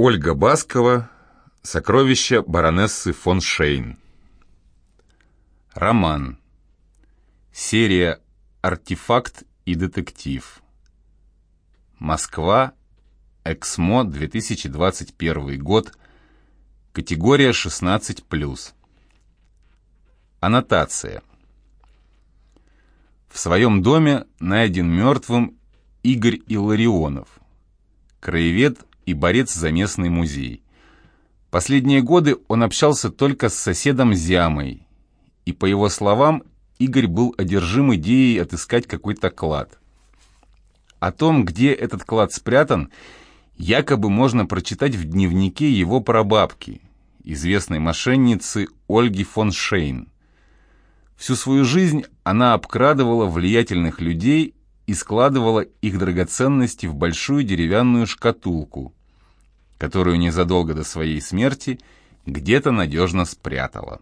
Ольга Баскова. Сокровища баронессы фон Шейн. Роман. Серия «Артефакт и детектив». Москва. Эксмо, 2021 год. Категория 16+. Аннотация. В своем доме найден мертвым Игорь Илларионов, краевед и борец за местный музей. Последние годы он общался только с соседом Зямой, и, по его словам, Игорь был одержим идеей отыскать какой-то клад. О том, где этот клад спрятан, якобы можно прочитать в дневнике его прабабки, известной мошенницы Ольги фон Шейн. Всю свою жизнь она обкрадывала влиятельных людей и складывала их драгоценности в большую деревянную шкатулку, которую незадолго до своей смерти где-то надежно спрятала.